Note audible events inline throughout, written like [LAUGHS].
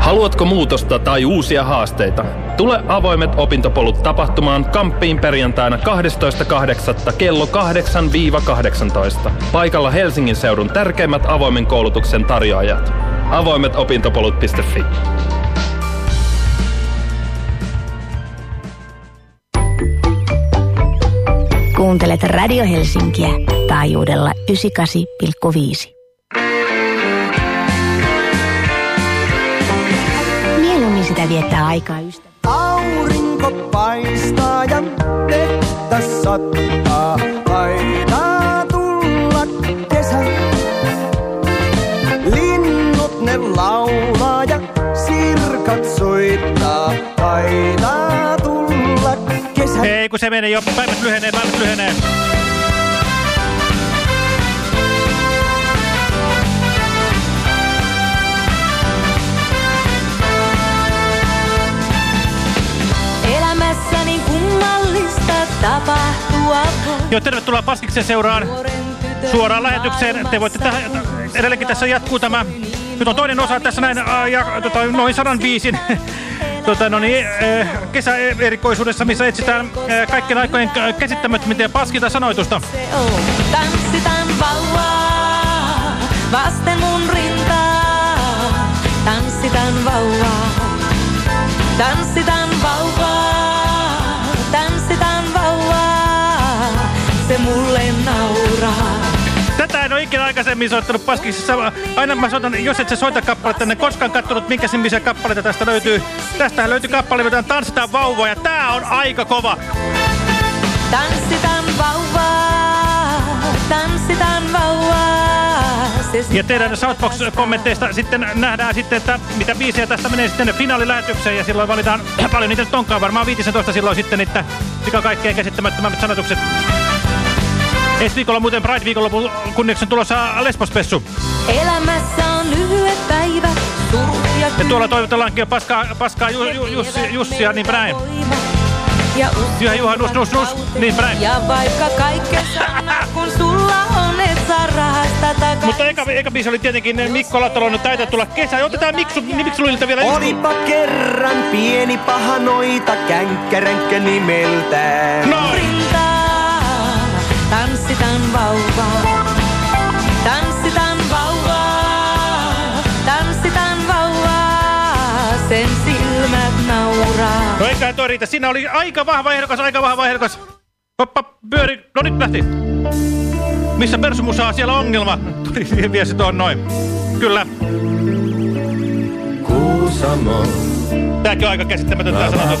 Haluatko muutosta tai uusia haasteita? Tule avoimet opintopolut tapahtumaan Kamppiin perjantaina 12.8. kello 8-18. Paikalla Helsingin seudun tärkeimmät avoimen koulutuksen tarjoajat. Avoimetopintopolut.fi Kuuntelet Radio Helsinkiä taajuudella 98,5. Mieluummin sitä viettää aikaa ystävä. Aurinko paistaa ja vettä sattaa. Taitaa tulla kesä. Linnut ne laulaa Ei, kun se menee jo. Päivät lyhenee, päivät lyhenee. Elämässäni kummallista tapahtua Joo, tervetuloa Paskiksen seuraan suoraan lähetykseen. Te voitte tähän, edelleenkin tässä jatkuu tämä, nyt on toinen osa tässä näin, ja, tota, noin 105 [LAUGHS] tota, no niin, äh, kesäerikoisuudessa, missä etsitään äh, kaikkien aikojen äh, käsittämättömintä ja paskinta sanoitusta. Tanssitaan vauvaa vasten mun rintaa. Tanssitaan vauvaa. Tanssitaan aikaisemmin soittanut Paskiksessa. Aina mä soitan, jos et sä soita kappaletta, en koskaan kattonut, minkä nimisiä kappaleita tästä löytyy. Tästähän löytyy kappale, mitä tanssitaan vauvaa, ja tää on aika kova. Tanssitaan vauvaa. Tanssitaan vauvaa. Ja teidän Southbox-kommentteista sitten nähdään sitten, että mitä biisejä tästä menee sitten finaalilähetykseen, ja silloin valitaan [CLEARS THROAT] paljon niitä nyt onkaan, varmaan 15 silloin sitten, että mikä kaikkein käsittämättömämmät sanotukset. Ensi viikolla muuten Pride-viikonlopun kunniaksi on tulossa Lesbos-pessu. Elämässä on lyhyet päivät, surut ja Ja tuolla toivotellaankin jo paskaa, paskaa ju, ju, Jussi, Jussia, niin näin. Ja Juha, Juha, nus, nus, nus, niin päin. Ja vaikka kaikke sana, kun sulla on, et saa rahasta takaisin. Mutta eka, eka biisi oli tietenkin Mikko Lattalon Täytä tulla kesä. Otetaan Miksu, Miksu Liltä vielä yksi. Olipa kerran pieni paha noita känkkäränkkä nimeltään. Noin! Rintaa, tanssitaan vauvaa. Tanssitaan vauvaa, sen silmät nauraa. No eiköhän toi riitä. Siinä oli aika vahva ehdokas, aika vahva ehdokas. Hoppa, pyöri. No nyt lähti. Missä Persumusaa siellä on ongelma? Tuli viesti tuon noin. Kyllä. Kuusamo. Tääkin on aika käsittämätön tää sanotus.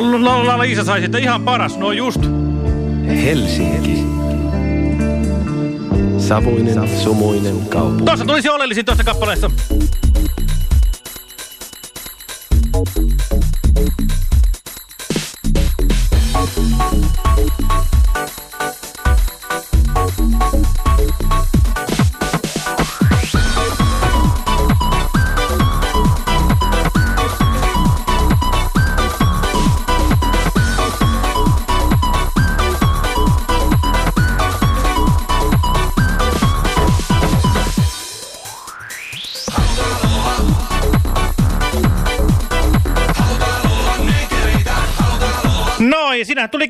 No, no Liisa sai sitten ihan paras. No just. Helsinki. Savuinen, sumuinen kaupunki. Tuossa tuli se oleellisin tuossa kappaleessa.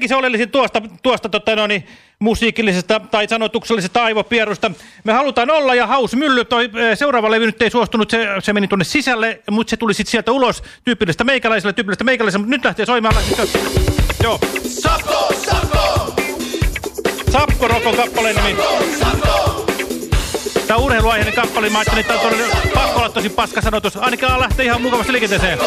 Tulikin se oleellisin tuosta, tuosta tota, no, niin, musiikillisesta tai sanotuksellisesta aivopierusta. Me halutaan olla ja haus mylly. Toi eh, seuraava levy nyt ei suostunut, se, se meni tuonne sisälle, mutta se tuli sitten sieltä ulos tyypillistä meikäläiselle, tyypillistä meikäläiselle, mutta nyt lähtee soimaan. Joo. Sako, sako, Sapko Rokon kappaleen nimi. Tämä on urheiluaiheinen kappale, mä ajattelin, että tämä on pakko olla tosi paska sanotus. Ainakin lähtee ihan mukavasti liikenteeseen.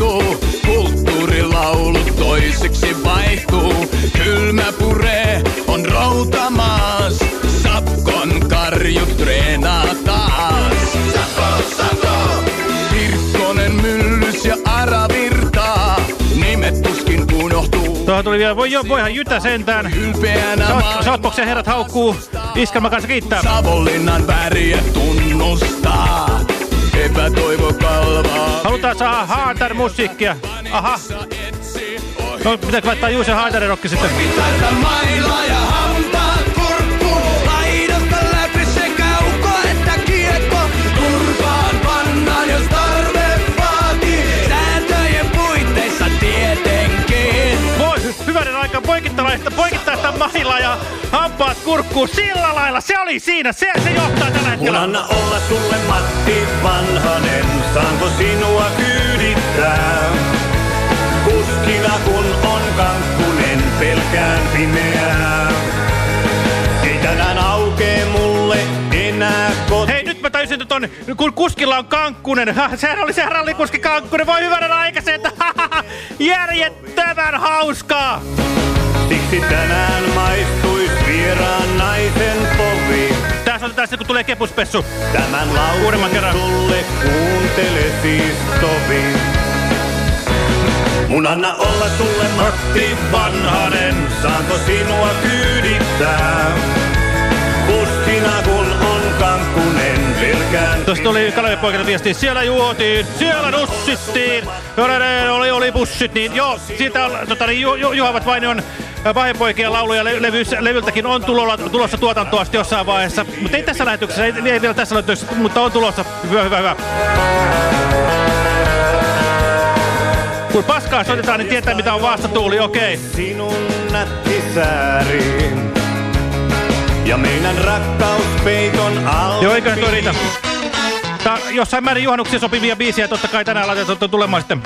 vaihtuu. Kulttuurilaulu toiseksi vaihtuu. Kylmä puree on rautamaas. Sapkon karju treenaa taas. Sapko, sapko! Virkkonen, myllys ja aravirtaa. Nimet tuskin unohtuu. Tuohon tuli vielä, voi jo, voihan jytä sentään. Saatpoksen herrat haukkuu, iskelmä kanssa kiittää. Savonlinnan väriä tunnustaa. Epätoivo kalvaa. Halutaan saada Haatar musiikkia. Aha. No, pitääkö laittaa Juuse Haatarin rokki sitten? Tätä mailaa ja poikittalaista, poikittaista mailaa ja hampaat kurkkuu sillä lailla. Se oli siinä, se, se johtaa tällä Mun hetkellä. anna olla sulle Matti Vanhanen, saanko sinua kyydittää? Kuskina kun on kankkunen, pelkään pimeää. Ei tänään aukee mulle enää koti. Hei, nyt mä tajusin, että ton, kun kuskilla on kankkunen. [LAUGHS] Sehän oli se rallikuski kankkunen. Voi hyvänen aika se, että [LAUGHS] järjettömän hauskaa. Siksi tänään maistuis vieraan naisen povi. Tässä otetaan sitten, kun tulee kepuspessu. Tämän lausun kerran. sulle kuuntele siis tovi. Mun anna olla sulle Matti Vanhanen, saanko sinua kyydittää? Kuskina kun on kankkunen, pelkään Tuossa tuli Kalevi poikilta viesti, siellä juotiin, siellä nussittiin, oli, oli bussit, niin joo, siitä on, tota, niin, ju, ju, Juhavat vain on Pahenpoikien lauluja le levys, levyltäkin on tulolla, tulossa tuotantoa jossain vaiheessa, mutta ei tässä lähetyksessä, ei, ei vielä tässä lähetyksessä, mutta on tulossa, hyvä, hyvä, hyvä. Kun paskaa soitetaan, niin tietää mitä on vastatuuli, okei. sinun nätti sääri. Ja meidän rakkauspeiton alla. Joo, eiköhän toi riitä. Tää, jossain määrin juhannuksia sopivia biisiä totta kai tänään laitetaan tulemaan sitten.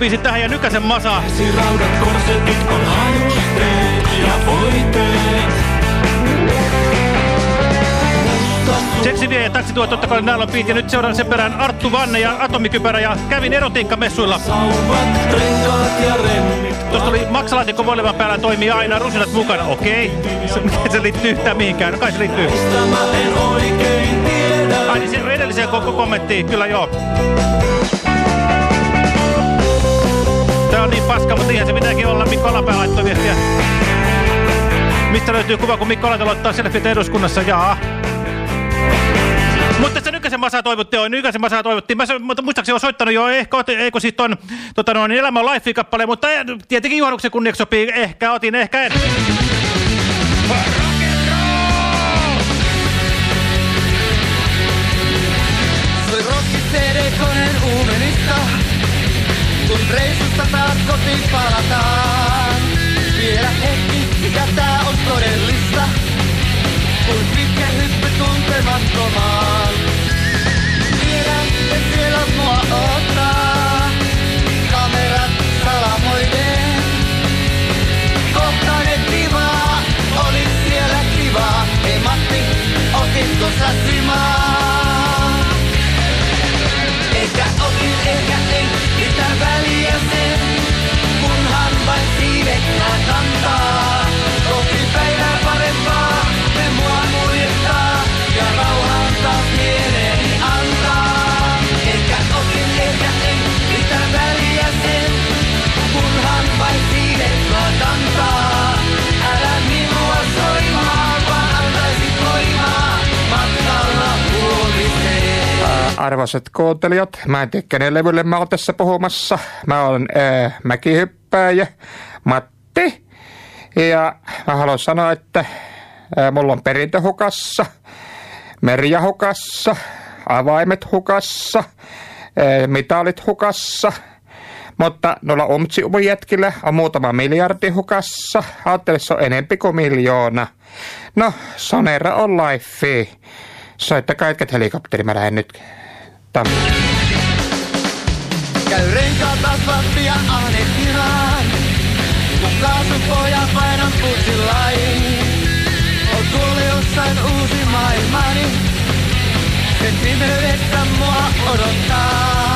Talviurheilubiisit tähän ja Nykäsen Masa. Esiraudat, korsetit on hajusteet ja voiteet. Seksi vie ja taksi tuo totta kai näillä on. Ja nyt seuraan sen perään Arttu Vanne ja Atomikypärä ja kävin erotiikkamessuilla. Sauvat, renkaat ja remmit. Tuosta oli maksalaatikko volevan päällä toimii aina rusinat mukana. Okei. Se, miten se liittyy yhtään mihinkään? No kai se liittyy. Ai niin se edelliseen koko kommenttiin. Kyllä joo. On niin paska, mutta ihan se pitääkin olla. Mikko Alapää laittoi viestiä. Mistä löytyy kuva, kun Mikko Alapää laittaa selfieet eduskunnassa? Jaa. Mutta se Nykäsen Masaa toivottiin, joo, Nykäsen Masaa toivottiin. Mä, mutta muistaakseni on soittanut jo, ehkä, eikö siis ton, tota noin, Elämä on life-kappale, mutta tietenkin juhannuksen kunniaksi sopii, ehkä otin, ehkä en. Soi rokki Reissusta taas kotiin palataan. Vielä hetki, mikä tää on todellista, kun pitkä hyppy tuntemattomaan. Arvoisat kuuntelijat, mä en tiedä kenen levylle mä oon tässä puhumassa. Mä oon ää, mäkihyppääjä Matti. Ja mä haluan sanoa, että ää, mulla on perintö hukassa, Merja hukassa, avaimet hukassa, ää, mitalit hukassa. Mutta noilla umtsi jätkillä on muutama miljardi hukassa. Ajattelin, se on enempi kuin miljoona. No, Sonera on life. Soittakaa etket helikopteri, mä lähden nyt Tammi. Käy renkaat asfalttia ahnehtimaan. Kun kaasupoja painan pussillain. On tuolla jossain uusi maailmani. Sen pimeydessä mua odottaa.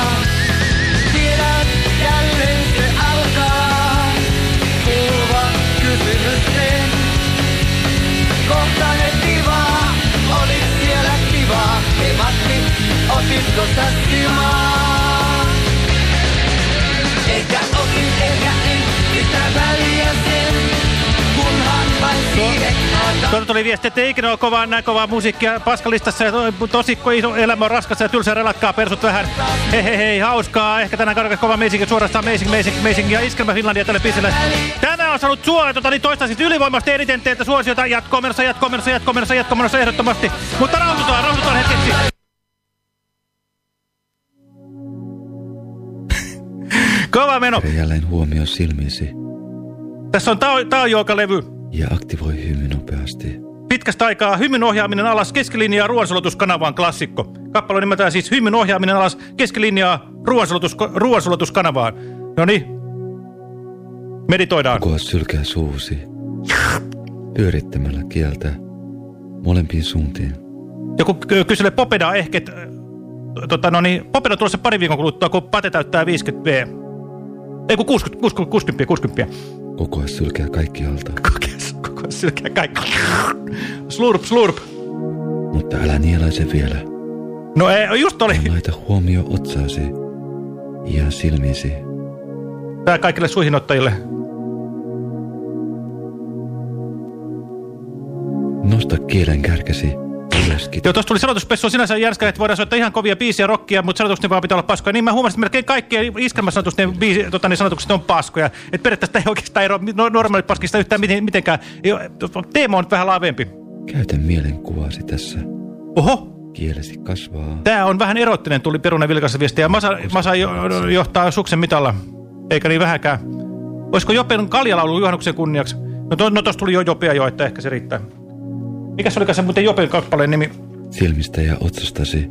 Tuolta tuli viesti, että ikinä ole kovaa, näin kovaa musiikkia paskalistassa. Ja to- tosikko iso elämä on raskassa ja tylsä relakkaa persut vähän. Hei hei hei, hauskaa. Ehkä tänään karkas kova meisinkin suorastaan Amazing, Amazing, Amazing ja Iskelmä Finlandia tälle pisteelle. Tänään on saanut suo, tota, niin toistaiseksi ylivoimasti eniten teiltä suosiota. Jatkoon menossa, jatkoon menossa, jatkoon menossa, jatkoon menossa ehdottomasti. Mutta rauhoitutaan, rauhoitutaan hetkeksi. Kova meno. Kerä jälleen huomio silmiisi Tässä on tao, taojoukalevy. ja aktivoi hymy nopeasti. Pitkästä aikaa hymyn ohjaaminen alas keskilinjaa ruoansulutuskanavaan klassikko. Kappale on nimeltään siis hymyn ohjaaminen alas keskilinjaa ruoansulutus, ruoansulutuskanavaan. No niin. Meditoidaan. Kokoa sylkää suusi. Pyörittämällä kieltä molempiin suuntiin. Joku ky- kyselee Popedaa ehkä, että, tota, no niin, Popeda tulossa pari viikon kuluttua, kun Pate täyttää 50 V. Ei kun 60, 60, 60, 60. Kokoa sylkää kaikki alta. Koko ajan sylkää kaikki. Slurp, slurp. Mutta älä nielaise vielä. No ei, just oli. Laita huomio otsaasi ja silmiisi. Tää kaikille suihinottajille. Nosta kielen kärkesi ylöskin. Joo, tuossa tuli sanotuspessu sinänsä järskä, että voidaan soittaa ihan kovia biisiä rockia, mutta sanotukset vaan pitää olla paskoja. Niin mä huomasin, että melkein kaikkien iskelmäsanotusten biisi, tota, niin sanotukset on paskoja. Että periaatteessa ei oikeastaan ero no, normaalit paskista yhtään miten, mitenkään. Teema on vähän laavempi. Käytä mielenkuvasi tässä. Oho, Kielesi kasvaa. tää on vähän erottinen, tuli Perunen vilkassa viesti. Ja Masa, Masa jo, johtaa suksen mitalla. Eikä niin vähäkään. Olisiko Jopen kaljalaulu juhannuksen kunniaksi? No, to, no tossa tuli jo Jopea jo, että ehkä se riittää. Mikä se olikaan se muuten Jopen kappaleen nimi? Silmistä ja otsastasi.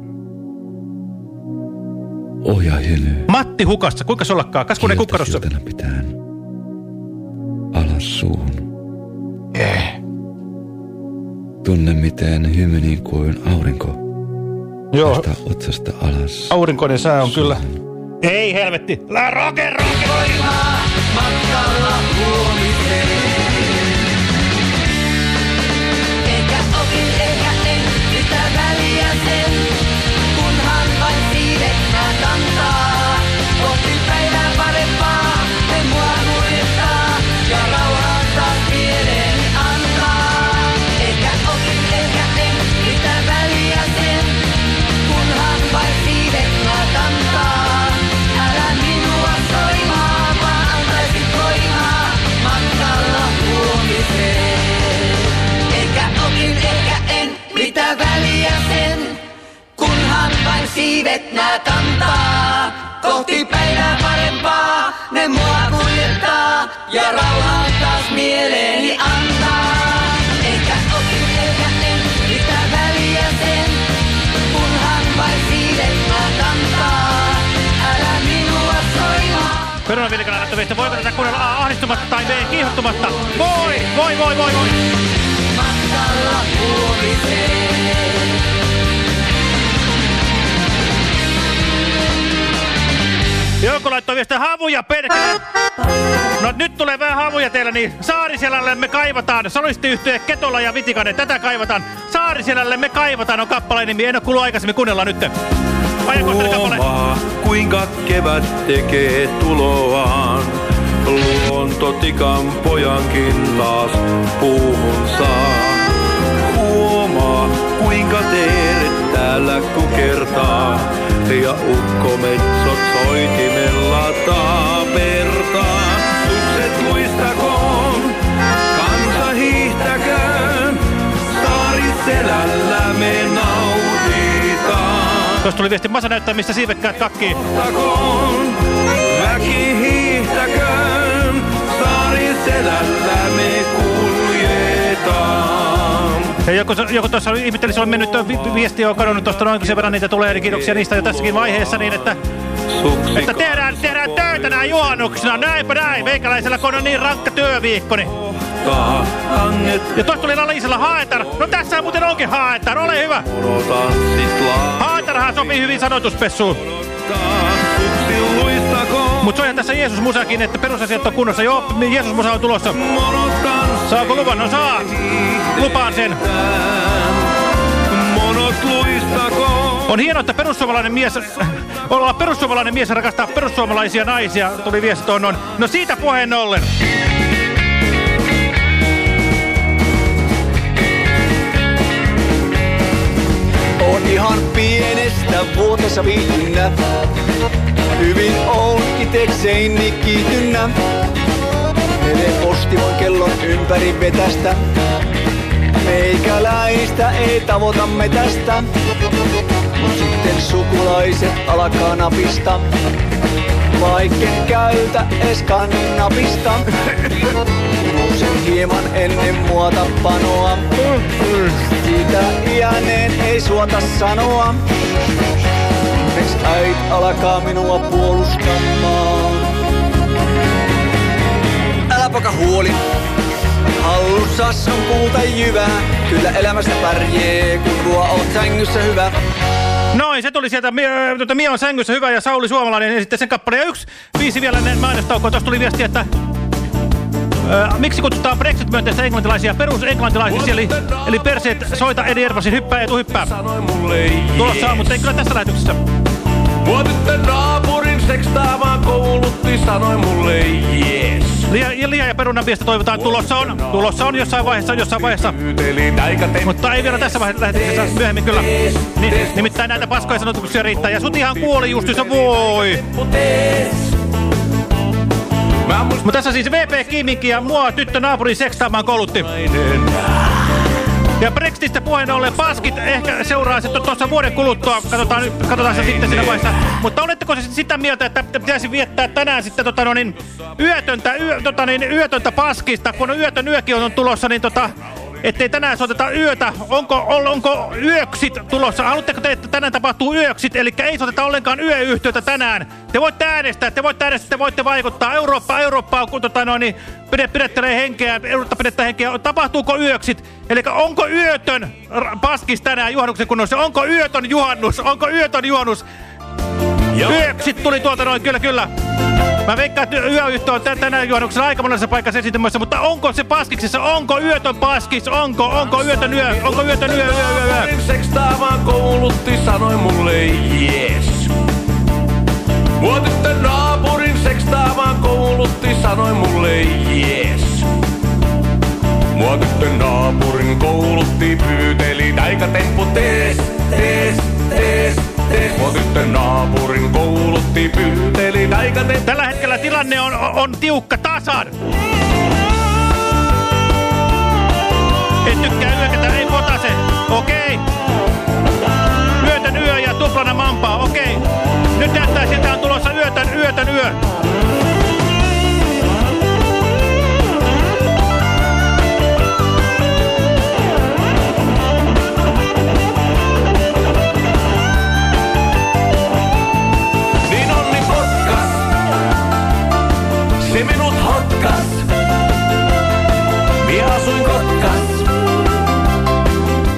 Ohjaa hymy. Matti Hukassa, kuinka se ollakaan? Kasvunen Kieltä kukkarossa. pitäen. Alas suuhun. Eh. Tunne miten hymy niin kuin aurinko. Joo. Tästä otsasta alas. Aurinkoinen sää on kyllä. Ei helvetti. Lää roke, roke. voimaa matkalla huomiseen. Siivet nää kantaa. Kohti päivää parempaa, ne mua kuljettaa ja rauhaa taas mieleeni antaa. Ehkä opin, ehkä en, mitä väliä sen, kunhan vain siivet nää kantaa. Älä minua soimaa. Laittoi viesti, voiko tätä kuunnella A ahdistumatta tai B kiihottumatta? Voi, voi, voi, voi, voi. matkalla huomiseen. Joku laittoi viestiä havuja perkele. No nyt tulee vähän havuja teillä, niin Saariselälle me kaivataan. Solistiyhtye Ketola ja Vitikanen, tätä kaivataan. Saariselälle me kaivataan on kappaleen nimi. En ole kuullut aikaisemmin, kuunnellaan nyt. Huomaa, kuinka kevät tekee tuloaan. Luontotikan pojankin taas puuhun saa. Huomaa, kuinka teeret täällä kertaa. Ja ukkometsot soitimella taapertaa. Sukset luistakoon, kansa hiihtäköön. Saariselällä me nautitaan. Tuossa tuli viesti Masa näyttää, mistä siivekkäät kakkii. Takoon, väki hiihtäköön. Saariselällä me joku, joku tuossa ihmetteli, se on mennyt vi viesti on kadonnut tuosta noinkin sen verran niitä tulee, eli kiitoksia niistä jo tässäkin vaiheessa, niin että, että tehdään, tehdään töitä näin juhannuksena, näinpä näin, meikäläisellä kun on niin rankka työviikko, niin. Ja tuossa tuli Lalisella haetar, no tässä muuten onkin haetar, ole hyvä. Haetarhan sopii hyvin sanoituspessuun. Mutta soihan tässä Jeesus-musakin, että perusasiat on kunnossa. Joo, Jeesus-musa on tulossa. Saako luvan? No saa. Lupaan sen. On hienoa, että perussuomalainen mies, [LAUGHS] olla perussuomalainen mies rakastaa perussuomalaisia naisia, tuli viesti tuon noin. No siitä puheen ollen. On ihan pienestä vuotessa viitynnä. Hyvin on itekseen nikitynnä. Mene postivoin kellon ympäri vetästä. Meikäläistä ei tavoita metästä. Mut sitten sukulaiset alkaa napista. Vaikken käytä es kannabista. Nousen hieman ennen muota panoa. Siitä iäneen ei suota sanoa. Onneksi äit alkaa minua puolustamaan. Älä poka huoli, hallussas on puuta jyvää. Kyllä elämästä pärjää, kun tuo oot sängyssä hyvä. Noin, se tuli sieltä Mie- tuota, Mie on sängyssä hyvä ja Sauli Suomalainen ja sitten sen kappale. Ja yksi viisi vielä ennen mainostaukoa. Tuossa tuli viesti, että Ö, miksi kutsutaan Brexit-myönteistä englantilaisia perusenglantilaisiksi, eli, eli perseet soita Eddie Ervasin hyppää etu hyppää. Tulossa on, mutta ei kyllä tässä lähetyksessä. Mua tyttö naapurin sekstaamaan koulutti, sanoi mulle jees. Lia, lia ja perunan viesti toivotaan tulossa on. Tulossa on jossain vaiheessa, jossain vaiheessa. Mutta ei vielä tässä vaiheessa lähetyksessä myöhemmin kyllä. Ni, nimittäin näitä paskoja sanotuksia riittää. Ja sutihan kuoli justiinsa voi. Mutta tässä siis VP Kiminki ja mua tyttö naapurin sekstaamaan koulutti. Ja Brexitistä puheen ollen paskit ehkä seuraa sitten tuossa vuoden kuluttua. Katsotaan, katsotaan se sitten siinä vaiheessa. Mutta oletteko siis sitä mieltä, että pitäisi viettää tänään sitten tota, no niin, yötöntä, yö, tota, niin, yötöntä paskista, kun yötön yökin on tulossa, niin tota, ettei tänään soiteta yötä. Onko, on, onko yöksit tulossa? Haluatteko te, että tänään tapahtuu yöksit? Eli ei soiteta ollenkaan yöyhtiötä tänään. Te voitte äänestää, te voitte äänestää, te voitte vaikuttaa. Eurooppa, Eurooppa on, kun tota, no, niin, pide, pidettelee henkeä, Eurooppa pidettää henkeä. Tapahtuuko yöksit? Eli onko yötön paskis tänään juhannuksen kunnossa? Onko yötön juhannus? Onko yötön juhannus? Yöksit tuli tuolta noin, kyllä, kyllä. Mä veikkaan, että yöyhtö on tän- tänään juhannuksena aika monessa paikassa esiintymässä, mutta onko se paskiksessa? Onko yötön paskis? Onko, onko yötön yö? Onko yötön yö, yö, yö, yö? Sekstaamaan koulutti, sanoi mulle jees. Mua tyttö naapurin sekstaamaan koulutti, sanoi mulle jees. Mua tyttö naapurin koulutti, pyyteli taikatemppu tees, tees, tees, tyttö naapurin koulutti, pyyteli taikatemppu Tällä hetkellä tilanne on, on tiukka tasan. En tykkää yökätä, ei potase. Okei. Yötön yö ja tuplana mampaa, okei. Nyt näyttää siltä on tulossa yötön, yötön yö.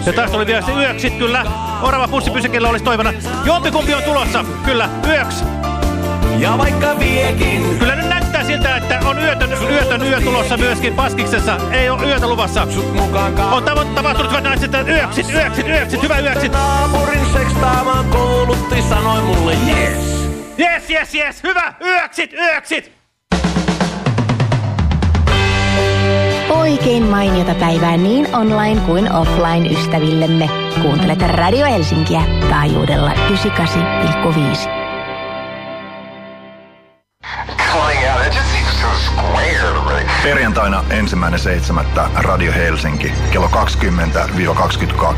Ja tästä oli vielä se yöksit kyllä. Orava pussipysäkillä olisi toivona. Jompikumpi on tulossa, kyllä, yöks. Ja vaikka viekin, Kyllä nyt näyttää siltä, että on yötön, yötön yö tulossa myöskin Paskiksessa. Ei ole yötä luvassa. On tapahtunut hyvät naiset, että yöksit, yöksit, yöksit, hyvä yöksit. Naapurin sekstaamaan koulutti, sanoi mulle yes. Yes, yes, yes, hyvä, yöksit, yöksit. Oikein mainiota päivää niin online kuin offline ystävillemme. Kuuntelet Radio Helsinkiä taajuudella 98,5. Perjantaina ensimmäinen seitsemättä Radio Helsinki kello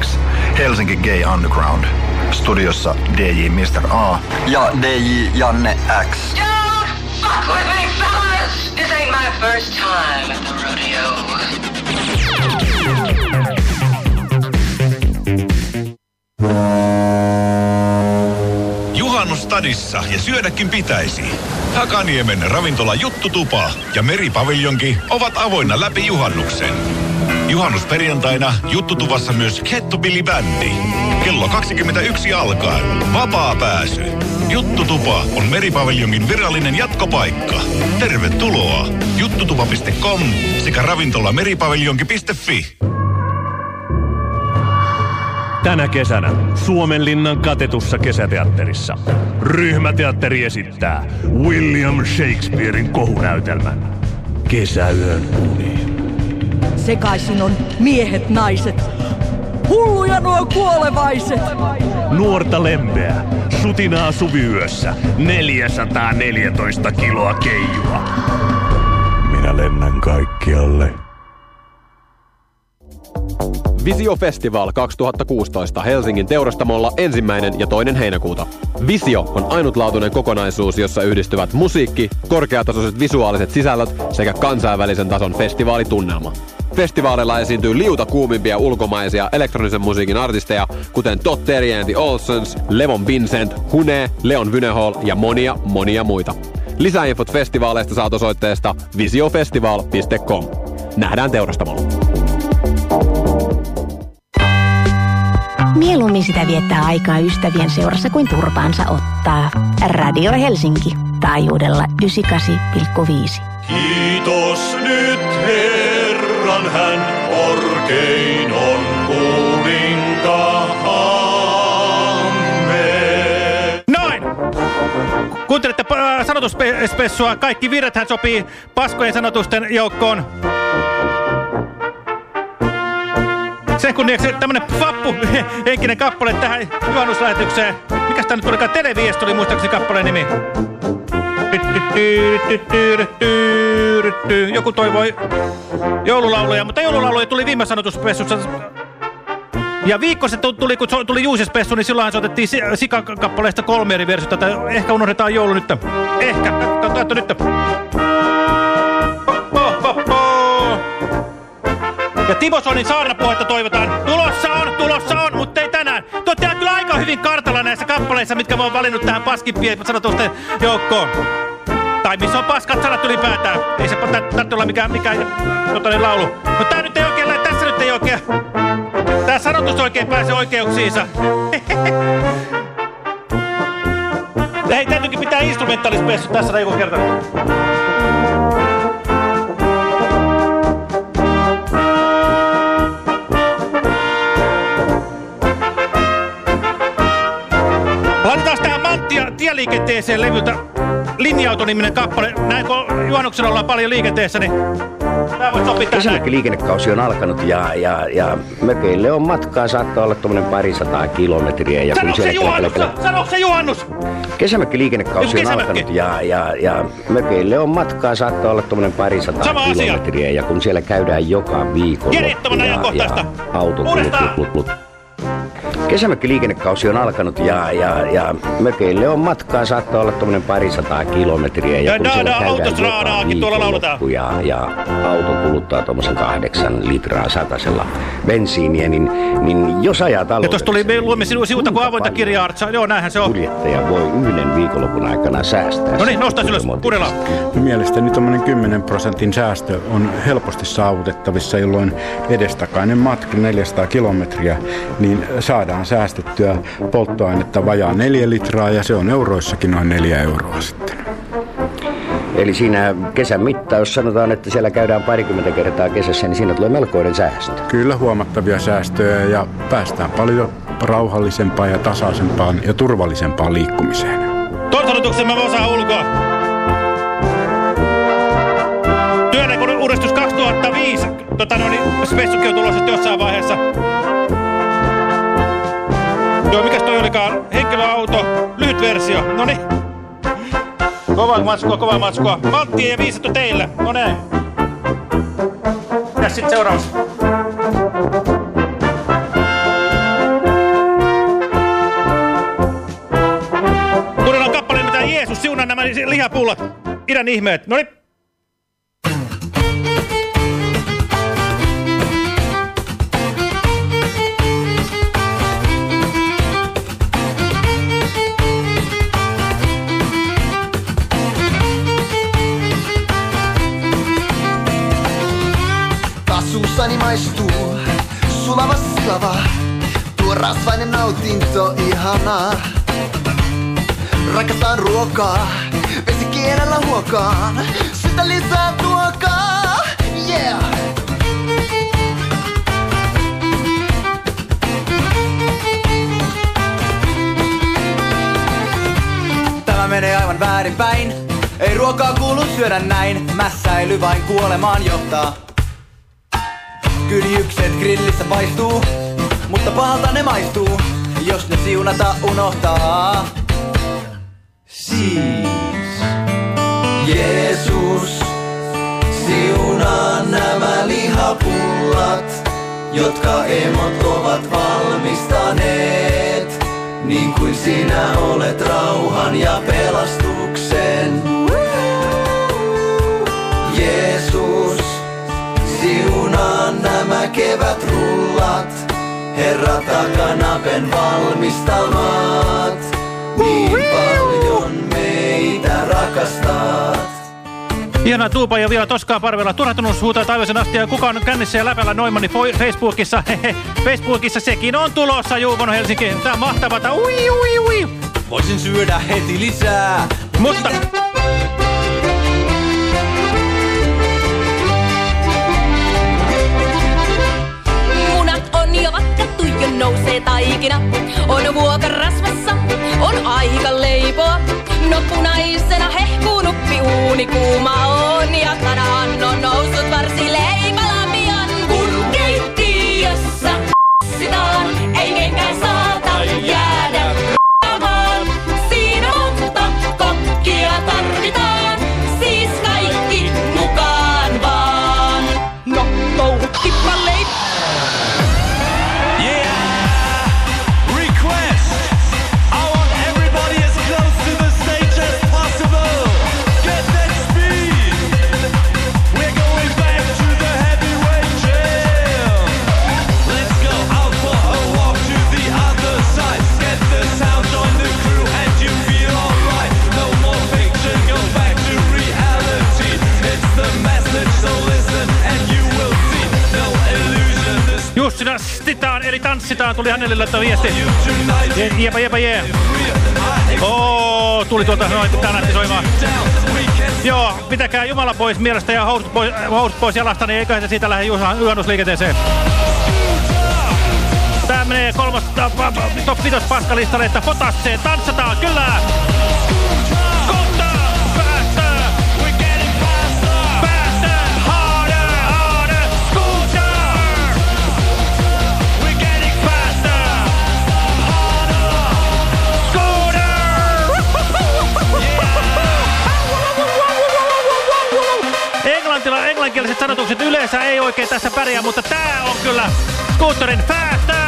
20-22. Helsinki Gay Underground. Studiossa DJ Mr. A. Ja DJ Janne X. Fuck with me, fellas! This ain't my first time at the rodeo. Juhannustadissa ja syödäkin pitäisi. Hakaniemen ravintola Juttutupa ja Meripaviljonki ovat avoinna läpi juhannuksen. Juhannusperjantaina Juttutuvassa myös Kettobilly-bändi. Kello 21 alkaen. Vapaa pääsy. Juttutupa on Meripaviljongin virallinen jatkopaikka. Tervetuloa! Juttutupa.com sekä ravintola meripaviljonki.fi. Tänä kesänä Suomenlinnan katetussa kesäteatterissa ryhmäteatteri esittää William Shakespearein kohunäytelmän Kesäyön uni. Sekaisin on miehet, naiset. Hulluja nuo kuolevaiset. Nuorta lempeä, sutinaa suviyössä, 414 kiloa keijua. Minä lennän kaikkialle. Visio Festival 2016 Helsingin teurastamolla ensimmäinen ja toinen heinäkuuta. Visio on ainutlaatuinen kokonaisuus, jossa yhdistyvät musiikki, korkeatasoiset visuaaliset sisällöt sekä kansainvälisen tason festivaalitunnelma. Festivaaleilla esiintyy liuta kuumimpia ulkomaisia elektronisen musiikin artisteja, kuten Todd Terry and the Olsons, Levon Vincent, Hune, Leon Vynehall ja monia monia muita. Lisäinfot festivaaleista saat osoitteesta visiofestival.com. Nähdään teurastamolla. Mieluummin sitä viettää aikaa ystävien seurassa kuin turpaansa ottaa. Radio Helsinki taajuudella 98,5. Kiitos nyt Herran, hän korkein on kuninkaamme. Noin! Kuuntelette äh, sanotuspessua. Kaikki virrethän sopii paskojen sanotusten joukkoon. Sen kunniaksi tämmönen fappu [LAUGHS] henkinen kappale tähän juhannuslähetykseen. Mikäs tää nyt olikaan? Televiesti oli muistaakseni kappaleen nimi. Joku toivoi joululauluja, mutta joululauluja tuli viime sanotuspessussa. Ja viikko sitten tuli, kun tuli Juusispessu, niin silloinhan soitettiin Sika-kappaleesta kolme eri versiota. Ehkä unohdetaan joulu nyt. Ehkä. Katso nyt. Ja Timo Sonin saarnapuhetta toivotaan. Tulossa on, tulossa on, mutta ei tänään. Olette kyllä aika hyvin kartalla näissä kappaleissa, mitkä mä oon valinnut tähän paskimpien sanotusten joukkoon. Tai missä on paskat sanat ylipäätään. Ei se tarvitse olla mikään, mikään totainen laulu. No tää nyt ei oikein, tässä nyt ei oikein. Tää sanotus oikein pääse oikeuksiinsa. [LAUGHS] Hei, täytyykin pitää instrumentaalispessu tässä joku kerta. Manttia tieliikenteeseen levyltä linja-autoniminen kappale. Näin kun juhannuksena ollaan paljon liikenteessä, niin tähän. liikennekausi on alkanut ja, ja, ja mökeille on matkaa, saattaa olla tuommoinen parisataa kilometriä. Ja Sanoiko se juhannus? Sanoiko se juhannus? Kesämökkiliikennekausi on kesämökki. alkanut ja, ja, ja mökeille on matkaa, saattaa olla tuommoinen parisataa Sama asia. kilometriä. Ja kun siellä käydään joka viikon Järjettömän ajankohtaista. autokulut, Uudestaan. lut, lut, lut. Kesämökkiliikennekausi on alkanut ja, ja, ja mökeille on matkaa, saattaa olla tuommoinen parisataa kilometriä. Ja kun da- siellä da- käydään tuolla lauletaan. Ja, ja auto kuluttaa tuommoisen kahdeksan litraa satasella bensiiniä, niin, niin jos ajaa Ja taloudessa... tuossa tuli, me luemme sinun sivulta kuin avointa kirjaa, Artsa. Joo, näinhän se on. Kuljettaja voi yhden viikonlopun aikana säästää. No niin, nosta ylös, kuunnellaan. Mielestäni tuommoinen 10 prosentin säästö on helposti saavutettavissa, jolloin edestakainen matka 400 kilometriä, niin saadaan säästettyä polttoainetta vajaa 4 litraa ja se on euroissakin noin 4 euroa sitten. Eli siinä kesän mittaan, jos sanotaan, että siellä käydään parikymmentä kertaa kesässä, niin siinä tulee melkoinen säästö. Kyllä huomattavia säästöjä ja päästään paljon rauhallisempaan ja tasaisempaan ja turvallisempaan liikkumiseen. Mä osaan ulkoa. Työnäkön uudistus 2005. Tota no niin, spessukin on tulossa jossain vaiheessa. Joo, mikäs toi olikaan? Henkilöauto, lyhyt versio. Noni. Kovaa matskua, kovaa matskua. Malttia ja viisattu teille. No näin. Ja sitten seuraavaksi. Kuunnellaan kappaleen, mitä Jeesus siunaa nämä lihapullot. Idän ihmeet. No niin. Taas suussani maistuu sulava slava. Tuo rasvainen nautinto ihanaa. Rakastan ruokaa, vesi kielellä huokaan. Sitä lisää tuokaa, yeah! Tämä menee aivan väärinpäin. Ei ruokaa kuulu syödä näin. Mässäily vain kuolemaan johtaa. Kyljykset grillissä paistuu, mutta pahalta ne maistuu, jos ne siunata unohtaa. Siis. Jeesus, siunaa nämä lihapullat, jotka emot ovat valmistaneet. Niin kuin sinä olet rauhan ja pelastuksen. Nämä kevätrullat, Herra takanapen valmistamat. Niin paljon meitä rakastat. Ihanaa tuupa ja vielä toskaa parvella. Turhautunut huutaa taivaisen asti ja kuka on kännissä ja läpällä Noimanni fo- Facebookissa. [LAUGHS] Hehe, Facebookissa sekin on tulossa Juumono Helsinki. Tää on mahtavata. Ui, ui, ui. Voisin syödä heti lisää. Mutta Munat on jo vatkattu, nousee taikina. On vuoka rasvassa, on aika leipoa. No punaisena hehkuu nuppi, uuni kuuma on. Ja tanaan on noussut varsi eli tanssitaan, tuli hänelle laittaa viesti. Je- Jepa, jepa, jee. Oo, tuli tuolta noin, tää lähti soimaan. Joo, pitäkää Jumala pois mielestä ja housut pois, housut pois jalasta, niin eiköhän se siitä lähde juha- juhannusliikenteeseen. Tää menee kolmas top 5 paskalistalle, että fotasseen tanssataan, kyllä! Englanninkieliset sanotukset. Yleensä ei oikein tässä pärjää, mutta tää on kyllä Scooterin faster,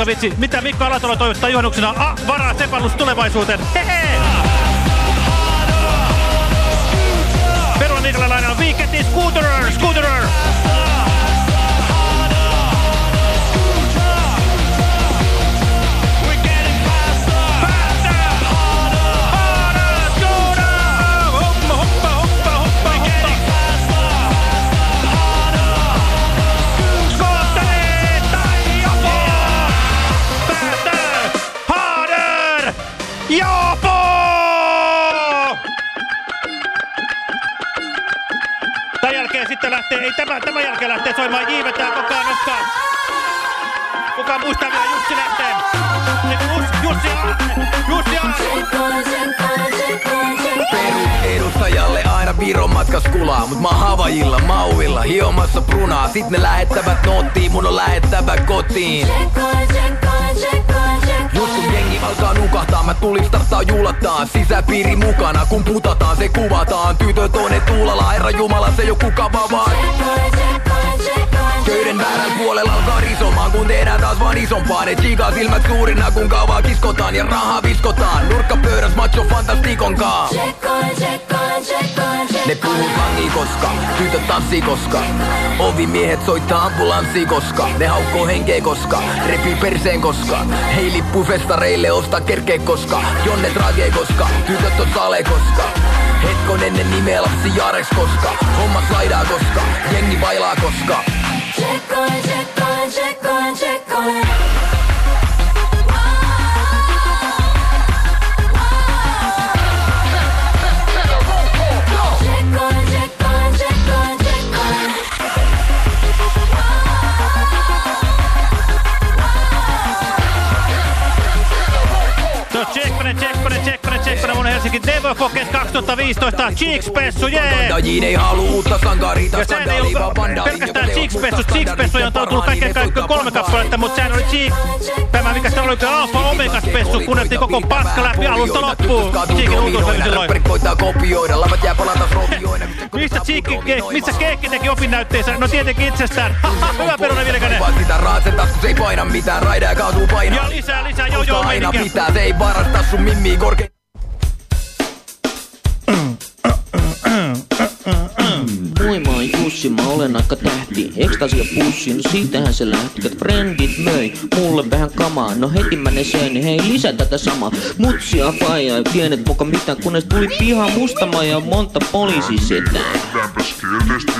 hauska vitsi. Mitä Mikko Alatalo toivottaa juhannuksena? A, varaa sepallus tulevaisuuteen. Hehe! Nikolainen on Weekendin Scooterer, Scooterer! Hei, tämä, tämän jälkeen lähtee soimaan Jiivetään kokaan nokkaan. Kuka muistaa vielä Jussi lähtee? Jussi, Jussi, Jussi, Edustajalle aina Viron matkas kulaa Mut mä oon Havajilla, Mauilla, hiomassa prunaa. Sit ne lähettävät noottiin, mun on lähettävä kotiin. Just mä tulin starttaa juulattaa Sisäpiiri mukana, kun putataan, se kuvataan. Tytöt on ne herra jumala, se oo kuka vaan. Köyden väärällä puolella alkaa risomaan Kun tehdään taas vaan isompaa Ne chiikaa silmät suurina kun kaavaa kiskotaan Ja rahaa viskotaan. Nurkkapöydäs macho fantastikon kaa Ne puhuu slangia koska Tytöt tanssii koska. Ovimiehet soittaa ambulanssi koska Ne haukkoo henkeä koska Repii perseen koska. Hei lippu festareille osta kerkee koska Jonne tragee koska Tytöt on sale koska. Hetkon ennen nimeä lapsi Jareks koska. Homma slaidaa koska Jengi bailaa koska. Tsekkoin, tsekkoin, tsekkoin. Tsekkoin, Helsinki Devo Focus 2015, Cheeks-pessu, jee! Dajiin ei haluu uutta sankaria Ja sehän ei ollut pelkästään Cheeks-pessu, Cheeks-pessuja on tullut kaiken kaikkiaan kolme kappaletta, mutta sehän oli Cheeks, tämä mikä se oli, Alfa Omegas-pessu, kuunneltiin koko paska läpi alusta loppuun. Cheekin uutuusveli silloin. Mistä Cheekki, missä Keekki teki opinnäytteensä? No tietenkin itsestään. Hyvä peruna Vilkanen. Vaan sitä raatsen taskus ei paina mitään, raida ja kaatuu painaa Ja lisää, lisää, joo joo aina pitää, se ei varasta sun mimmiä korkea Moi mä oon Jussi, mä olen aika tähti. Ekstasia pussi, no siitähän se lähti Kat frendit möi. Mulle vähän kamaa No heti mä ne söin, hei lisä tätä samaa. Mutsia faija ja pienet muka mitään Kunnes tuli piha mustama ja monta poliisisetää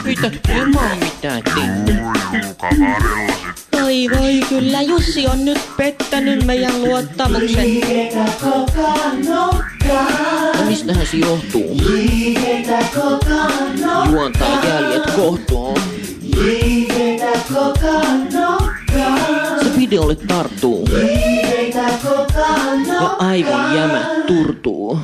Mitä? En mä oo mitään tehnyt Voi voi, kyllä Jussi on nyt pettänyt meidän luottamuksen. No mistähän se johtuu? Juontaa jäljet kohtuun Se videolle tarttuu Ja aivan jämä turtuu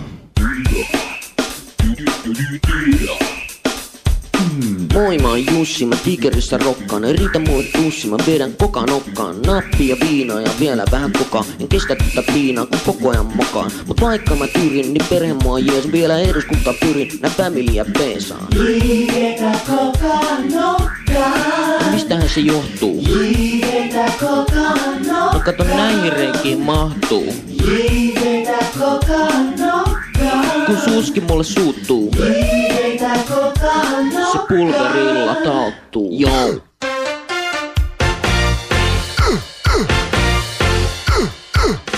Moi mä oon Jussi, mä Tigerissä rokkaan. Ei riitä mulle tussi, mä vedän koka nokkaan. Nappi ja viinaa ja vielä vähän kokaa En kestä tätä piinaa, kun koko ajan mokaan. Mut vaikka mä tyrin, niin perhe mua jees. Vielä eduskunta pyrin, nää familia peesaan. Ja mistähän se johtuu? No kato näihin reikiin mahtuu Kun suuski mulle suuttuu. Se pulverilla tauttuu Joo. Siinissä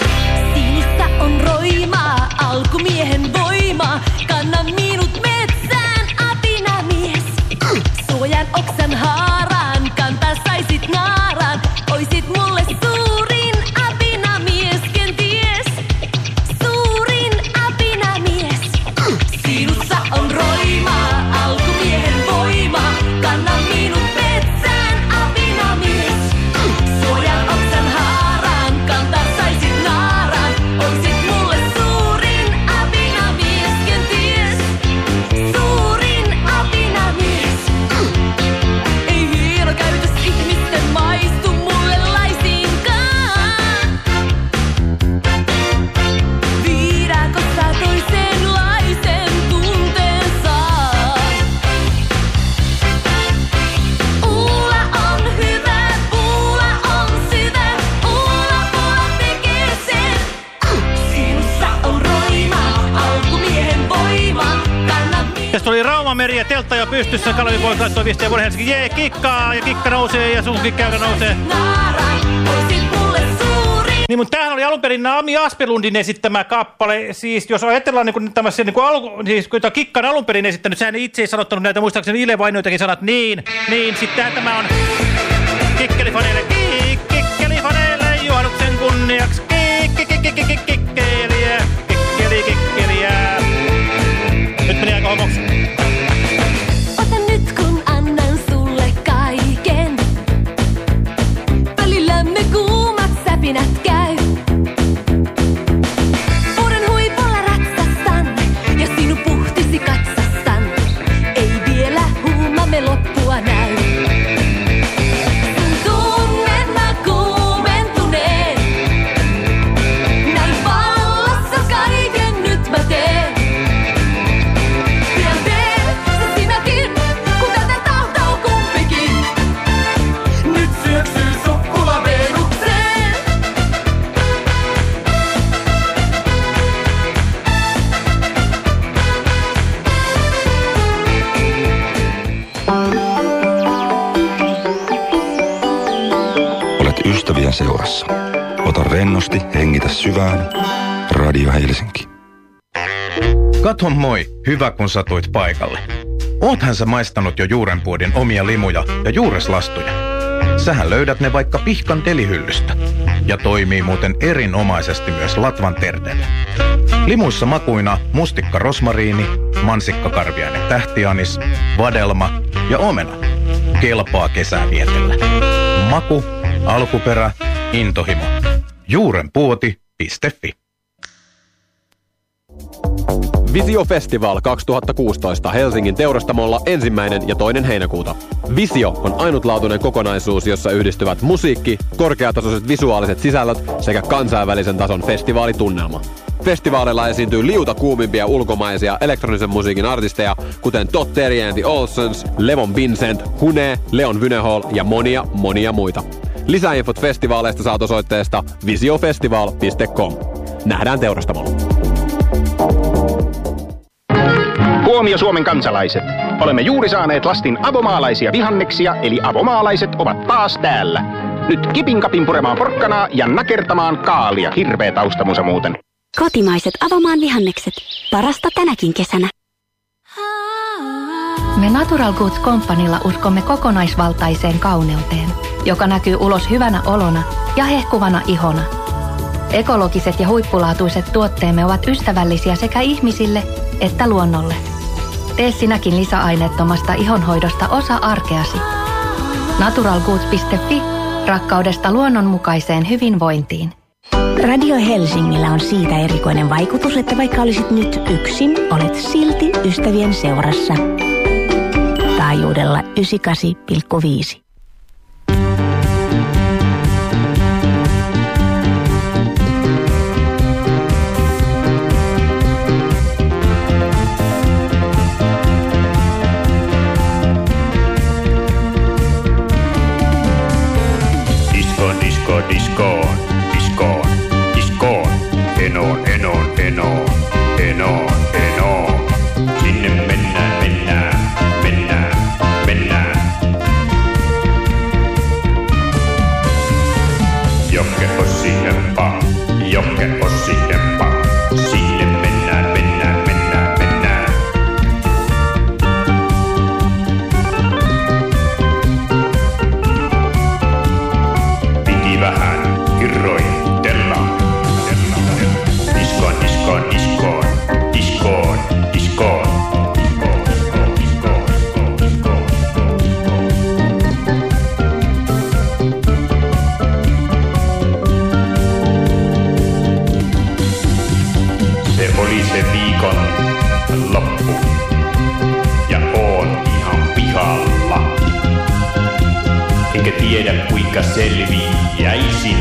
teltta jo pystyssä. Kalevi voi katsoa viestiä vuoden Helsinki. Jee, kikkaa ja kikka nousee ja sunkin käyrä nousee. Niin, mutta tämähän oli alun perin Ami Aspelundin esittämä kappale. Siis jos ajatellaan niin kuin, tämmöisiä, niin kuin alku, siis kun Kikka on alun perin esittänyt, sehän itse ei sanottanut näitä, muistaakseni Ile Vainoitakin sanat niin, niin, sittenhän tämä on Kikkelifaneille, kik, Kikkelifaneille juhannuksen kunniaksi, kik, kik, kik, kik, kik, hengitä syvään. Radio Helsinki. Katon moi, hyvä kun satuit paikalle. Oothan sä maistanut jo juurenpuodin omia limuja ja juureslastuja. Sähän löydät ne vaikka pihkan delihyllystä. Ja toimii muuten erinomaisesti myös latvan terteellä. Limuissa makuina mustikka rosmariini, mansikka karviainen tähtianis, vadelma ja omena. Kelpaa kesää vietellä. Maku, alkuperä, intohimo. Juurenpuoti.fi Visio Festival 2016 Helsingin teurastamolla ensimmäinen ja toinen heinäkuuta. Visio on ainutlaatuinen kokonaisuus, jossa yhdistyvät musiikki, korkeatasoiset visuaaliset sisällöt sekä kansainvälisen tason festivaalitunnelma. Festivaaleilla esiintyy liuta kuumimpia ulkomaisia elektronisen musiikin artisteja, kuten Todd Terry and the Olsons, Levon Vincent, Hune, Leon Vynehall ja monia monia muita. Lisäinfot festivaaleista saat osoitteesta visiofestival.com. Nähdään teurastamolla. Huomio Suomen kansalaiset. Olemme juuri saaneet lastin avomaalaisia vihanneksia, eli avomaalaiset ovat taas täällä. Nyt kipin kapin puremaan porkkanaa ja nakertamaan kaalia. Hirveä taustamusa muuten. Kotimaiset avomaan vihannekset. Parasta tänäkin kesänä. Me Natural Goods Companylla uskomme kokonaisvaltaiseen kauneuteen, joka näkyy ulos hyvänä olona ja hehkuvana ihona. Ekologiset ja huippulaatuiset tuotteemme ovat ystävällisiä sekä ihmisille että luonnolle. Tee sinäkin lisäaineettomasta ihonhoidosta osa arkeasi. Naturalgoods.fi rakkaudesta luonnonmukaiseen hyvinvointiin. Radio Helsingillä on siitä erikoinen vaikutus, että vaikka olisit nyt yksin, olet silti ystävien seurassa. Taajuudella 98,5. Diskoon, diskoon, diskoon. Enoon, enoon, enoon, enoon, enoon. Sinne tiedä kuinka selviäisin. Niin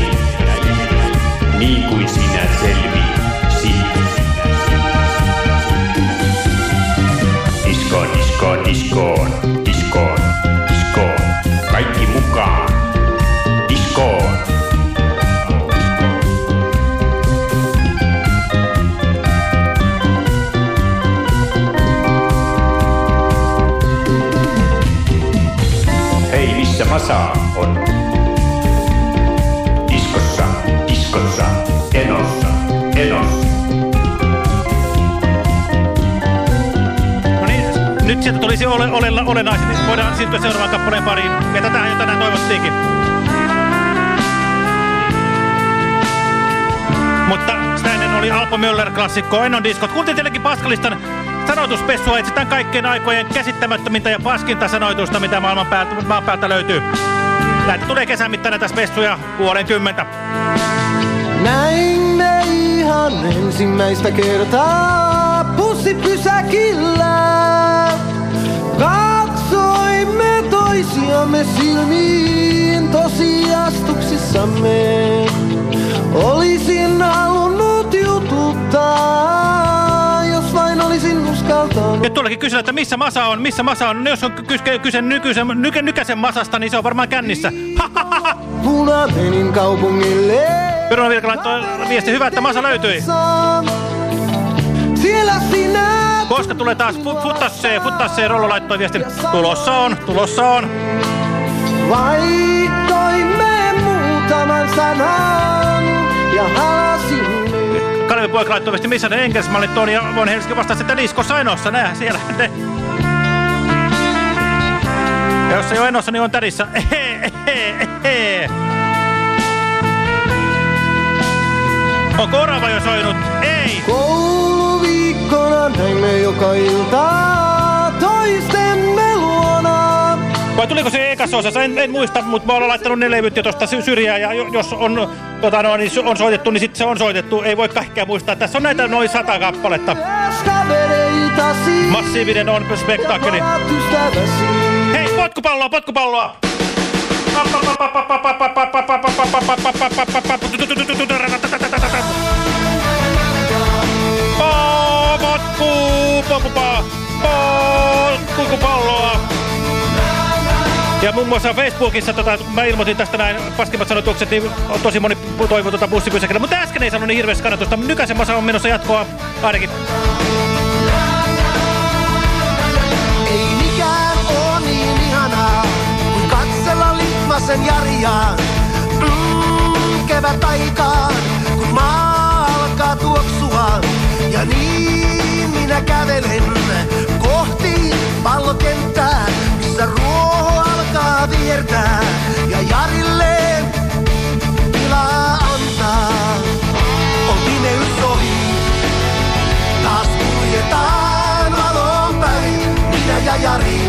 ole, ole, olennaisen, niin voidaan siirtyä seuraavaan kappaleen pariin. Ja tätähän jo tänään toivottiinkin. Mutta sitä ennen oli Alpo Möller-klassikko Ennon diskot. Kuultiin tietenkin Paskalistan sanoituspessua etsitään kaikkien aikojen käsittämättömintä ja paskinta sanoitusta, mitä maailman päältä, maan päältä löytyy. Näitä tulee kesän mittainen näitä spessuja puolen kymmentä. Näimme ihan ensimmäistä kertaa bussipysäkillä. Toisiamme silmiin tosiastuksissamme. Olisin halunnut jututtaa, jos vain olisin uskaltanut. Ja tuollakin kysellä, että missä masa on, missä masa on. Jos on kyse, nykyisen, nyky, nykäisen masasta, niin se on varmaan kännissä. Puna menin kaupungille. Piruna Vilka laittoi viesti, hyvä, että masa löytyi. Siellä sinä koska tulee taas fu futtassee, futtassee Rollo laittoi viestin. Tulossa on, tulossa on. Laitoimme muutaman sanan ja halasin Kalevi Poika laittoi viesti, missä ne enkelsmallit on ja voin Helsinki vastaa sitä diskossa ainoassa, nää siellä ne. Ja jos ei ole enossa, niin on tädissä. [LAUGHS] Onko orava jo soinut? Ei! Kou Näimme joka ilta toistemme luona. Vai tuliko se ekassa osassa? En, en muista, mutta mä olen laittanut ne levyt jo tuosta sy syrjään. Ja jo- jos on, tota, no, niin on soitettu, niin sitten se on soitettu. Ei voi kaikkea muistaa. Tässä on näitä noin sata kappaletta. Massiivinen on spektaakkeli. ovat ystäväsi. Hei, potkupalloa, potkupalloa! Potku, popupa, potkupalloa! Ja muun muassa Facebookissa, tota, kun mä ilmoitin tästä näin paskimmat sanotukset, niin on tosi moni toivoi tuota bussipysäkillä. Mutta äsken ei sanonut niin hirveästi kannatusta. Nykäisen masa on menossa jatkoa ainakin. Ei mikään oo niin ihanaa, kuin katsella Litmasen Jariaan. Mm, kevät aikaan, kun maa alkaa tuoksua. Ja niin minä kävelen kohti pallokenttää, missä ruoho alkaa viertää. Ja Jarille tilaa antaa, on pimeys ohi. Taas kuljetaan valon päin, minä ja Jari.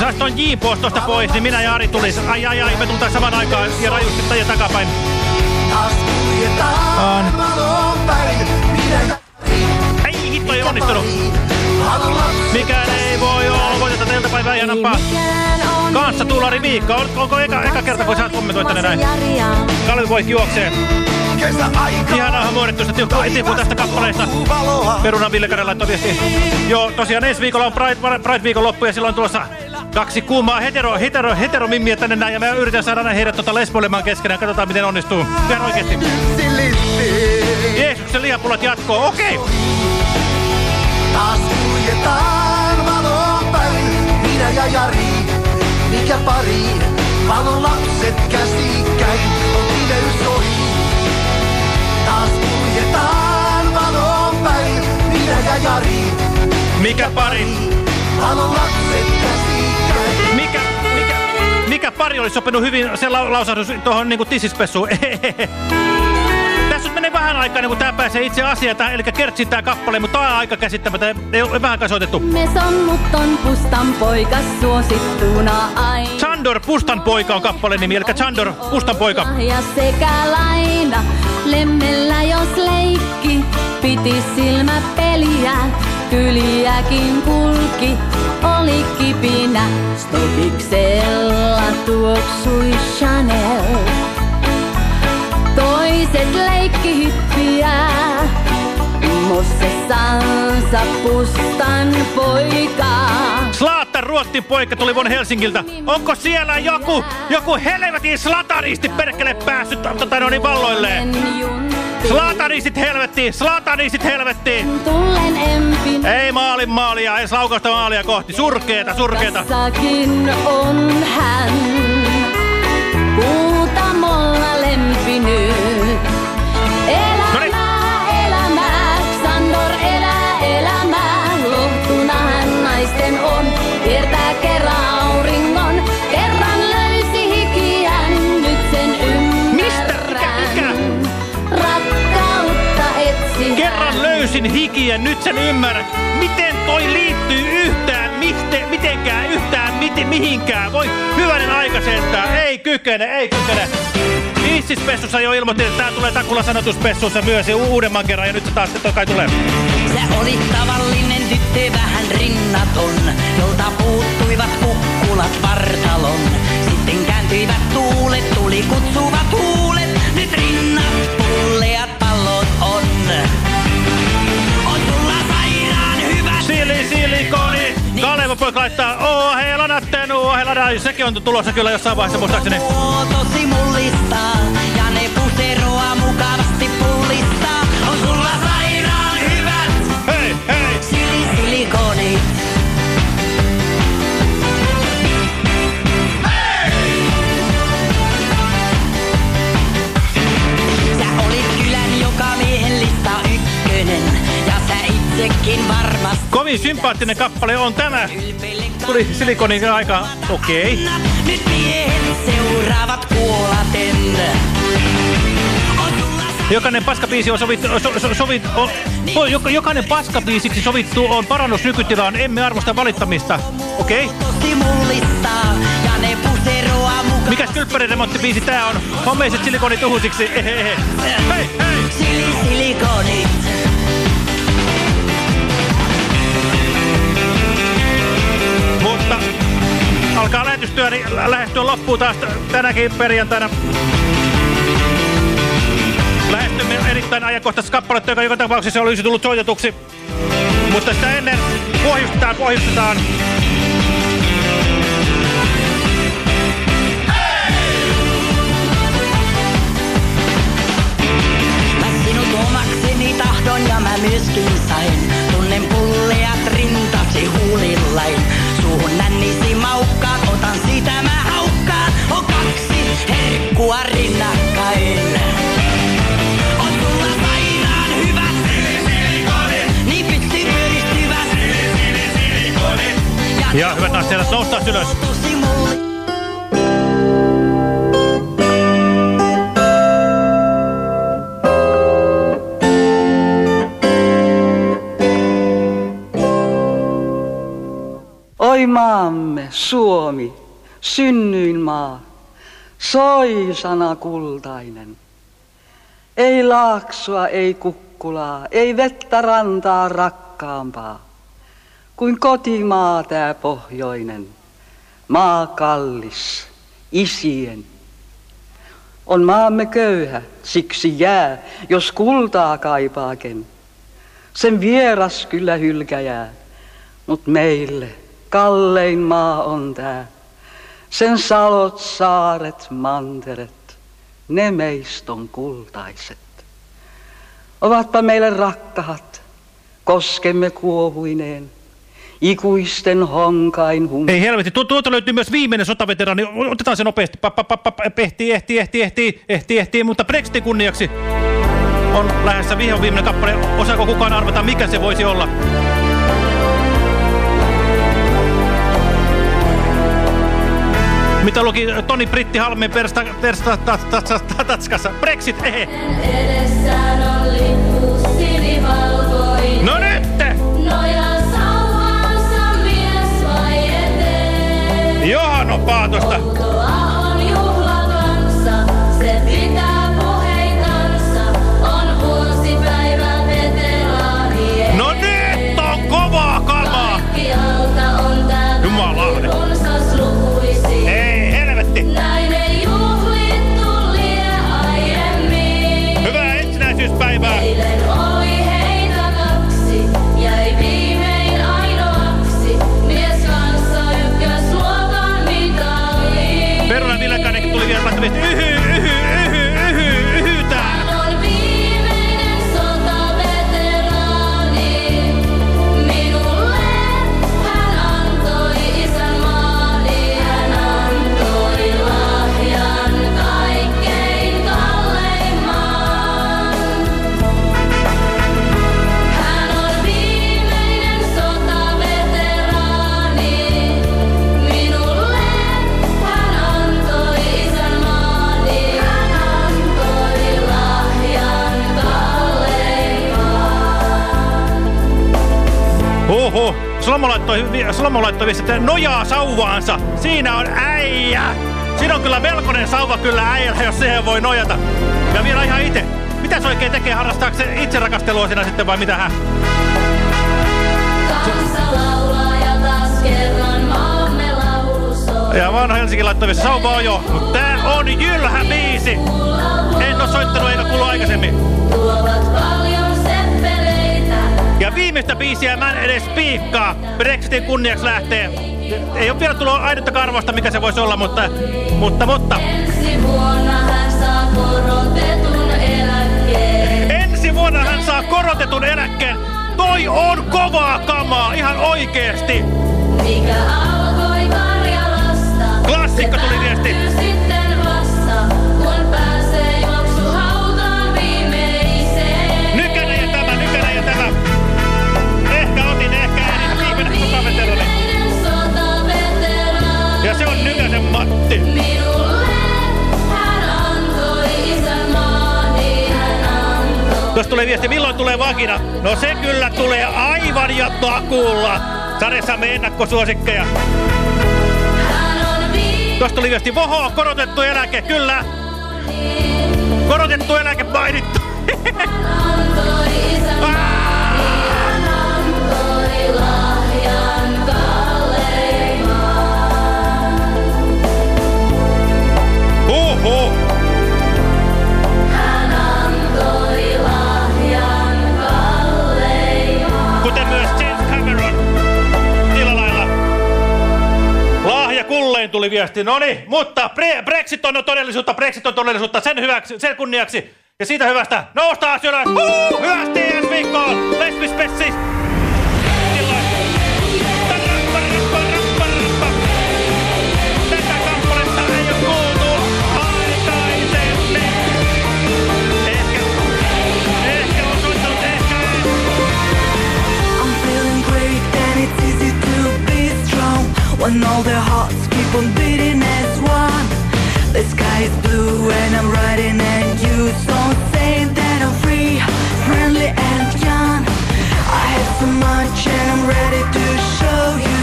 Saisi ton J-post tosta pois, niin minä ja Ari tulis. Ai ai ai, me tultais saman aikaan ja rajusti tai takapäin. taas kuljetaan Ei onnistunut. Mikään ei voi olla. Voitetaan teiltä päivää ja nappaa. Kanssa tuulari viikko. On- Onko eka, eka kerta, kun sä kommentoit tänne näin? Kalvi voi juoksee. Ihanahan muodettu sitä tippuu tästä kappaleesta. Peruna Ville Kare laittoi viesti. Joo, tosiaan ensi viikolla on Pride, Pride viikon loppu ja silloin on tulossa kaksi kuumaa hetero, hetero, heteromimmiä tänne näin. Ja mä yritän saada näin heidät tota lesboilemaan keskenään. Katsotaan miten onnistuu. Ihan oikeesti. Jeesuksen lihapulat jatkoo. Okei. Okay. Taas kuljetaan valon päin, minä ja Jari. Mikä pari, valon lapset käsikkäin, on pimeys ohi. Taas kuljetaan valon päin, minä ja Jari. Mikä pari? Valon lapset käsikkäin. Mikä, mikä, mikä pari olisi sopinut hyvin se la lausahdus tuohon niinku tissispessuun? [LAUGHS] Tässä menee vähän aikaa, niin kun tää pääsee itse asiaan, eli kertsin tää kappale, mutta tää on aika käsittämättä. Ei ole vähän soitettu. Me sonnut on pustan poika suosittuna aina. Chandor Pustan poika on kappaleen nimi, eli Chandor Pustan poika. Ja sekä laina, lemmellä jos leikki, piti silmä peliä, kyliäkin kulki, oli kipinä. Stokiksella tuoksui Chanel, toiset leikkihyppiä, mossessansa pustan poikaa. Slaatter Ruottin poika tuli Von Helsingiltä. Onko siellä joku, joku helvetin slatanisti perkele päässyt tota, no niin valloilleen? Slatanistit helvettiin, slatanistit helvettiin. Tullen empin. Ei maalin maalia, ei laukausta maalia kohti. Surkeeta, surkeeta. On hän, Löysin hikiä, nyt sen ymmärrät. Miten toi liittyy yhtään, miste, mitenkään, yhtään, mite, mihinkään? Voi hyvänen aika sentään. Ei kykene, ei kykene. Issispessussa jo ilmoitin, että tää tulee Takula sanotuspessussa myös uudemman kerran ja nyt se taas kai tulee. Sä olit tavallinen tyttö vähän rinnaton, jolta puuttuivat kukkulat vartalon. Sitten kääntyivät tuulet, tuli kutsuvat Kaleva poika laittaa Ohelanat tenu, Ohelana. Sekin on tulossa kyllä jossain vaiheessa muistaakseni. tosi mullistaa, monin sympaattinen kappale on tämä. Tuli silikonin aika, okei. Okay. Nyt seuraavat kuolaten. Jokainen paskabiisi on sovittu, so, so, sovit, on, o, joka, jokainen paskabiisiksi sovittu on parannus nykytilaan, emme arvosta valittamista. Okei. Okay. Mikäs kylppäriremonttibiisi tää on? Hommeiset silikonit uhusiksi. Hei, hei! Sili, alkaa lähetystyöni lähestyä loppuun taas tänäkin perjantaina. Lähestymme erittäin ajankohtaisesta kappaletta, joka joka tapauksessa olisi tullut soitetuksi. Mutta sitä ennen pohjustetaan, pohjustetaan. Ja mä myöskin sain. Tunnen pulleat rintasi huulillain. Suuhun nännisi maukkaan, otan sitä mä haukkaan. On kaksi herkkua rinnakkain. On sulla sairaan hyvät niin. Ja hyvät naiset, noustaan ylös. Maamme, Suomi, synnyin maa, soi sana kultainen. Ei laaksoa, ei kukkulaa, ei vettä rantaa rakkaampaa, kuin kotimaa tää pohjoinen, maa kallis, isien. On maamme köyhä, siksi jää, jos kultaa kaipaaken. Sen vieras kyllä hylkäjää, mut meille kallein maa on tää. Sen salot, saaret, manteret, ne meist on kultaiset. Ovatpa meille rakkahat, koskemme kuohuineen, ikuisten honkain hum. Ei helvetti, tu tuolta löytyy myös viimeinen sotaveteraani. Otetaan se nopeasti. Pa, pa, pa, pa, ehtii, ehtii, ehtii, ehtii, ehtii, ehtii, mutta Brexitin kunniaksi on lähdössä vihon viimeinen kappale. Osaako kukaan arvata, mikä se voisi olla? Mitä luki Toni Britti Halmeen persta, persta, ta, ta, ta, ta, tatskassa? Brexit, ehe. Edessään on lippu sinivalkoinen. No nyt! Nojaa sauvaansa mies vai eteen? Johan on paatosta. Laittoi, Slomo laittoi viesti, että nojaa sauvaansa. Siinä on äijä. Siinä on kyllä melkoinen sauva kyllä äijällä, jos siihen voi nojata. Ja vielä ihan itse. Mitä se oikein tekee? Harrastaako se itse rakastelua siinä sitten vai mitä hän? Ja vanha Helsinki laittoi viesti, sauva on jo. Mutta tää on jylhä biisi. En oo soittanut eikä kuulu aikaisemmin. Tuovat paljon. Ja viimeistä biisiä mä en edes piikkaa. Brexitin kunniaksi lähtee. Ei ole vielä tullut ainuttakaan arvosta, mikä se voisi olla, mutta, mutta, mutta. Ensi vuonna hän saa korotetun eläkkeen. Ensi vuonna hän saa korotetun eläkkeen. Toi on kovaa kamaa, ihan oikeesti. Mikä alkoi Karjalasta. Klassikko tuli viesti. Tulee viesti, milloin tulee vagina? No se kyllä tulee aivan ja takuulla. Sarjassamme ennakkosuosikkeja. Tuosta tuli viesti, voho, korotettu eläke, kyllä. Korotettu viesti. No niin, mutta bre Brexit on todellisuutta, Brexit on todellisuutta sen, hyväksi, sen kunniaksi. Ja siitä hyvästä noustaa ylös. Huu, hyvästi ensi viikkoon. Lesbis Pessis. Tätä kappaletta ei ole kuultu aikaisemmin. Ehkä, ehkä on soittanut, ehkä ei. I'm feeling great and it's easy to be strong when all the hearts on beating as one. The sky is blue and I'm riding and you don't say that I'm free, friendly and young. I have so much and I'm ready to show you.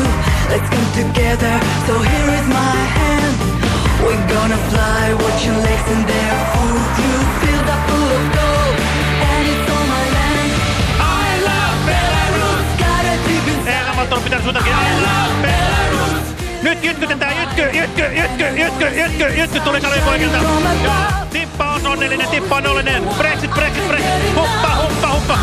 Let's come together, so here is my hand. We're gonna fly, watch your legs in their food. You feel the full of gold, and it's on my land. I love Belarus, got a deep inside. Elämältä on pitänyt suutakin. I love Belarus. Nyt jytkytetään, jytky, jytky, jytky, jytky, jytky, jytky tuli Kalipoikilta. Tippa on onnellinen, Tippa on onnellinen. Brexit, Brexit, Brexit. Huppa, huppa, huppa.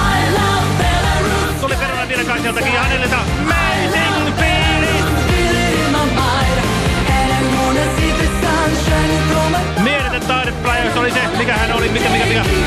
Tuli Veronan Vilkaiseltakin ja Annelilta. Amazing feeling. Mieletön taidepläjäys oli se, mikä hän oli, mikä, mikä, mikä.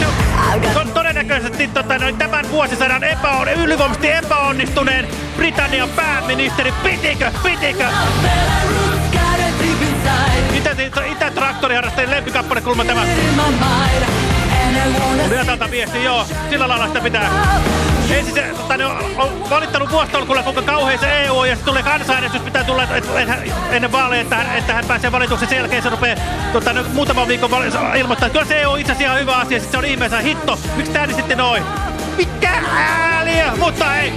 Night No se on, todennäköisesti tota, noin, tämän vuosisadan epäon, ylivoimaisesti epäonnistuneen Britannian pääministeri. Pitikö? Pitikö? Itä, itä lempikappale kulma tämä. Täältä viesti, joo. Sillä lailla sitä pitää. Ei siis, tota, ne on, on valittanut vuostolkulla kuinka kauhean se EU on, ja sitten tulee kansanäänestys, pitää tulla et, et, ennen vaaleja, että hän, että hän pääsee valituksi. Sen jälkeen se rupeaa tota, muutaman viikon ilmoittaa, että kyllä se EU on itse asiassa ihan hyvä asia, sitten se on ihmeessä hitto. Miksi te äänestitte noin? Mikä ääliö? Mutta ei.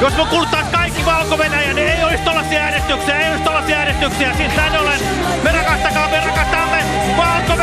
Jos me kuulutaan kaikki valko niin ei olisi tollasia äänestyksiä, ei olisi tollasia äänestyksiä. Siis näin ollen, me rakastakaa, me rakastamme valko